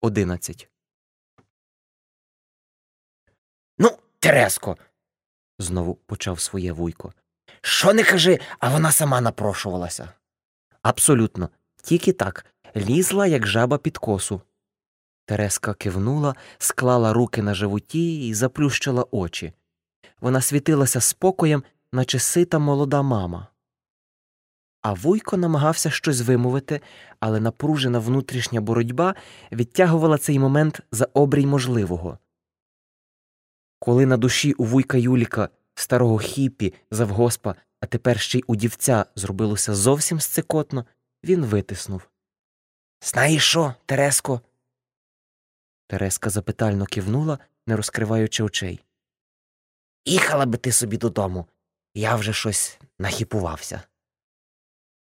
11 Ну, Тереско, знову почав своє вуйко. що не кажи, а вона сама напрошувалася. Абсолютно, тільки так, лізла, як жаба під косу. Тереска кивнула, склала руки на животі і заплющила очі. Вона світилася спокоєм, наче сита молода мама. А вуйко намагався щось вимовити, але напружена внутрішня боротьба відтягувала цей момент за обрій можливого. Коли на душі у вуйка Юліка, старого хіпі, завгоспа, а тепер ще й у дівця зробилося зовсім сцикотно, він витиснув. Знаєш що, Тереско? Тереска запитально кивнула, не розкриваючи очей. Їхала би ти собі додому. Я вже щось нахіпувався.